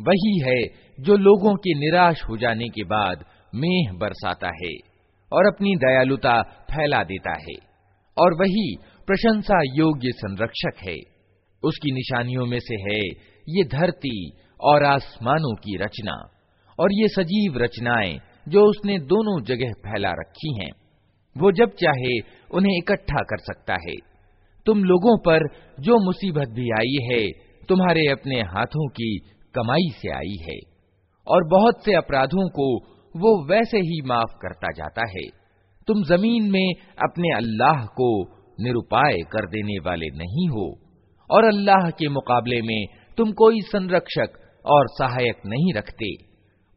वही है जो लोगों के निराश हो जाने के बाद मेह बरसाता है और अपनी दयालुता फैला देता है। और वही प्रशंसा योग्य संरक्षक है। उसकी निशानियों में से है ये धरती और आसमानों की रचना। और ये सजीव रचनाएँ जो उसने दोनों जगह फैला रखी हैं, वो जब चाहे उन्हें इकट्ठा कर सकता है। तुम लोगों पर जो मुसीबत भी आई है, तुम्हारे अपने हाथों की कमाई से आई है। और बहुत से अपराधों को वो वैसे ही माफ़ करता जाता है। तुम ज़मीन में अपने अल्लाह को निरुपाय कर देने वाले नहीं हो। और अल्लाह के मुकाबले में तुम कोई संरक्षक और सहायक नहीं रखते।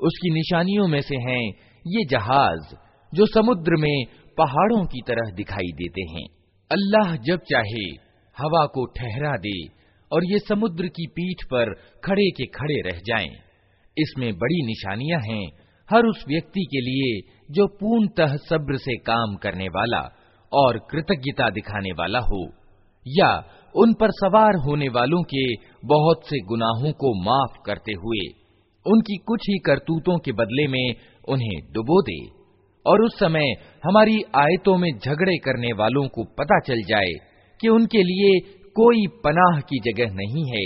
उसकी निशानियों में से हैं ये जहाज जो समुद्र में पहाड़ों की तरह दिखाई देते हैं अल्लाह जब चाहे हवा को ठहरा दे और ये समुद्र की पीठ पर खड़े के खड़े रह जाएं। इसमें बड़ी निशानियाँ हैं हर उस व्यक्ति के लिए जो पूर्णतः सब्र से काम करने वाला और कृतज्ञता दिखाने वाला हो, या उन पर सवार होने वालों के बहुत से गुनाहों को माफ़ करते हुए उनकी कुछ ही करतूतों के बदले में उन्हें डुबो दे और उस समय हमारी आयतों में झगड़े करने वालों को पता चल जाए कि उनके लिए कोई पनाह की जगह नहीं है।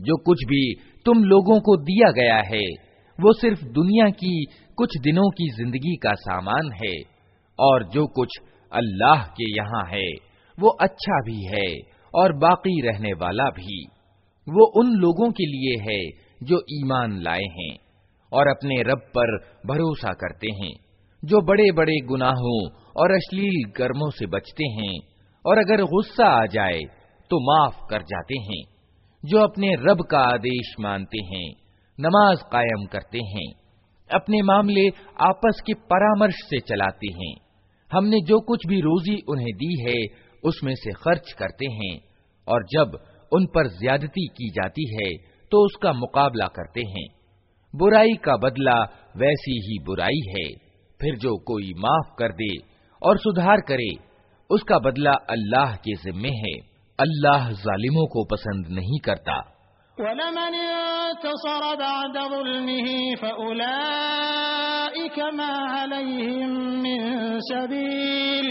जो कुछ भी तुम लोगों को दिया गया है वो सिर्फ दुनिया की कुछ दिनों की जिंदगी का सामान है और जो कुछ अल्लाह के यहाँ है वो अच्छा भी है और बाकी रहने वाला भी वो उन लोगों के लिए है जो ईमान लाए हैं और अपने रब पर भरोसा करते हैं, जो बड़े बड़े गुनाहों और अश्लील कर्मों से बचते हैं, और अगर गुस्सा आ जाए तो माफ़ कर जाते हैं, जो अपने रब का आदेश मानते हैं, नमाज़ कायम करते हैं, अपने मामले आपस के परामर्श से चलाते हैं। हमने जो कुछ भी रोजी उन्हें दी है, उसमें से खर्च करते हैं, और जब उन पर ज्यादती की जाती है तो उसका मुकाबला करते हैं। बुराई का बदला वैसी ही बुराई है फिर जो कोई माफ कर दे और सुधार करे उसका बदला अल्लाह के जिम्मे है अल्लाह जालिमों को पसंद नहीं करता वलमन इंतसर बाद ज़ुल्मिह फउलाइक मा अलैहिम मिन सबील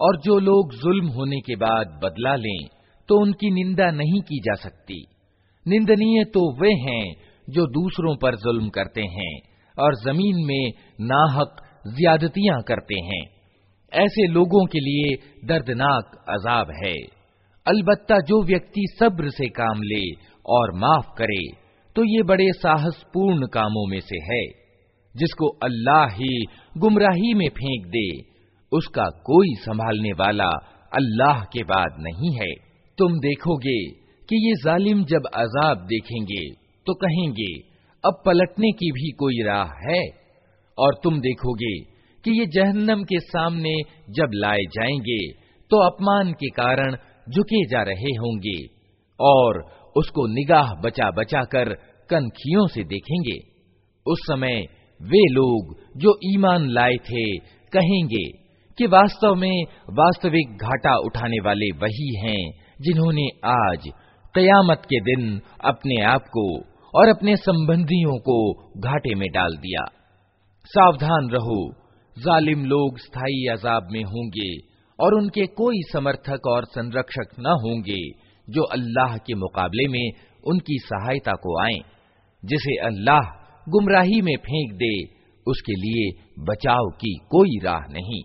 और जो लोग जुल्म होने के बाद बदला लें तो उनकी निंदा नहीं की जा सकती निंदनीय तो वे हैं जो दूसरों पर जुल्म करते हैं और ज़मीन में नाहक ज्यादतियाँ करते हैं। ऐसे लोगों के लिए दर्दनाक अजाब है। अलबत्ता जो व्यक्ति सब्र से काम ले और माफ़ करे तो ये बड़े साहसपूर्ण कामों में से है। जिसको अल्लाह ही गुमराही में फेंक दे, उसका कोई संभालने वाला अल्लाह के बाद नहीं है। तुम देखोगे कि ये जालिम जब अजाब देखेंगे तो कहेंगे, अब पलटने की भी कोई राह है? और तुम देखोगे कि ये जहन्नम के सामने जब लाए जाएँगे तो अपमान के कारण झुके जा रहे होंगे, और उसको निगाह बचा बचा कर कनखियों से देखेंगे। उस समय वे लोग जो ईमान लाए थे, कहेंगे कि वास्तव में वास्तविक घाटा उठाने वाले वही हैं जिन्होंने आज कयामत के दिन अपने आप को और अपने संबंधियों को घाटे में डाल दिया सावधान रहो जालिम लोग स्थायी अजाब में होंगे और उनके कोई समर्थक और संरक्षक न होंगे जो अल्लाह के मुकाबले में उनकी सहायता को आए जिसे अल्लाह गुमराही में फेंक दे उसके लिए बचाव की कोई राह नहीं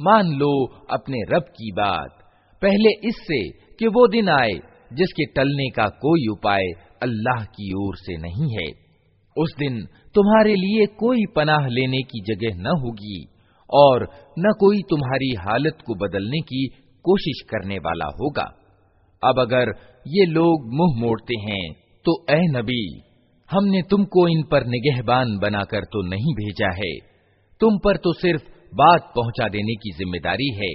मान लो अपने रब की बात पहले इससे कि वो दिन आए जिसके टलने का कोई उपाय अल्लाह की ओर से नहीं है उस दिन तुम्हारे लिए कोई पनाह लेने की जगह न होगी और न कोई तुम्हारी हालत को बदलने की कोशिश करने वाला होगा अब अगर ये लोग मुँह मोड़ते हैं तो ए नबी, हमने तुमको इन पर निगहबान बनाकर तो नहीं भेजा है। तुम पर तो सिर्फ़ बात पहुँचा देने की ज़िम्मेदारी है।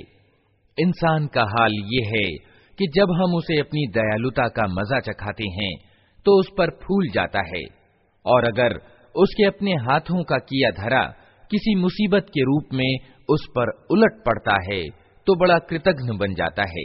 इंसान का हाल ये है कि जब हम उसे अपनी दयालुता का मज़ा चखाते हैं तो उस पर फूल जाता है। और अगर उसके अपने हाथों का किया धरा किसी मुसीबत के रूप में उस पर उलट पड़ता है तो बड़ा कृतघ्न बन जाता है।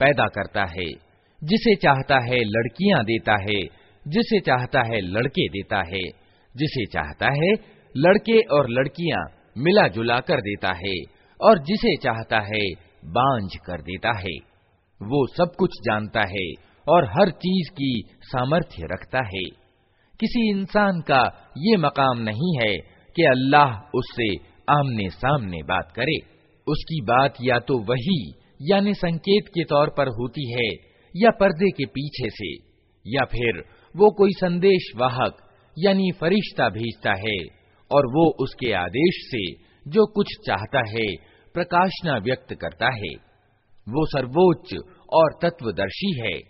पैदा करता है, जिसे चाहता है लड़कियाँ देता है, जिसे चाहता है लड़के देता है, जिसे चाहता है लड़के और लड़कियाँ मिला जुला कर देता है, और जिसे चाहता है बांझ कर देता है। वो सब कुछ जानता है और हर चीज़ की सामर्थ्य रखता है। किसी इंसान का ये मकाम नहीं है कि अल्लाह उससे आमने सामने बात करे। उसकी बात या तो वही यानी संकेत के तौर पर होती है या पर्दे के पीछे से, या फिर वो कोई संदेश वाहक, यानी फरिश्ता भेजता है, और वो उसके आदेश से जो कुछ चाहता है, प्रकाशना व्यक्त करता है। वो सर्वोच्च और तत्वदर्शी है।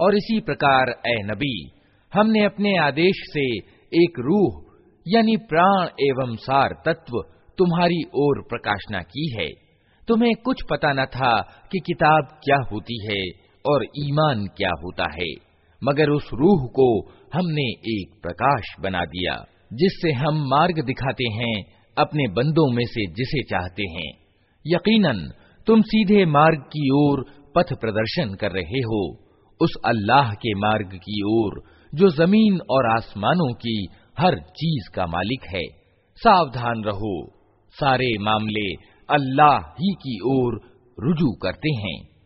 और इसी प्रकार ए नबी हमने अपने आदेश से एक रूह यानी प्राण एवं सार तत्व तुम्हारी ओर प्रकाशना की है तुम्हें कुछ पता न था कि किताब क्या होती है और ईमान क्या होता है, मगर उस रूह को हमने एक प्रकाश बना दिया, जिससे हम मार्ग दिखाते हैं अपने बंदों में से जिसे चाहते हैं। यकीनन, तुम सीधे मार्ग की ओर पथ प्रदर्शन कर रहे हो। उस अल्लाह के मार्ग की ओर, जो ज़मीन और आसमानों की हर चीज़ का मालिक है। सावधान रहो। सारे मामले अल्लाह ही की ओर रुजू करते हैं।